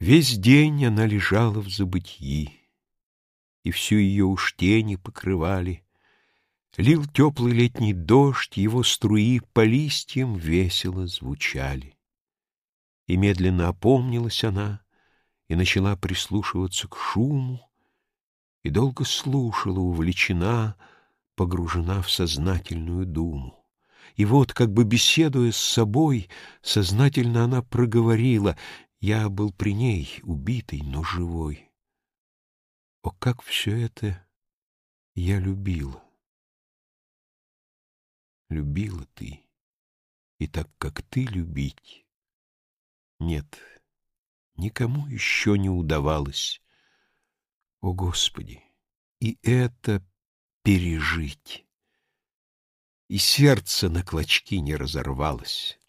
Весь день она лежала в забытьи, И всю ее уж тени покрывали. Лил теплый летний дождь, его струи По листьям весело звучали. И медленно опомнилась она И начала прислушиваться к шуму, И долго слушала, увлечена, Погружена в сознательную думу. И вот, как бы беседуя с собой, Сознательно она проговорила я был при ней, убитый, но живой. О, как все это я любила! Любила ты, и так, как ты любить. Нет, никому еще не удавалось. О, Господи, и это пережить! И сердце на клочки не разорвалось.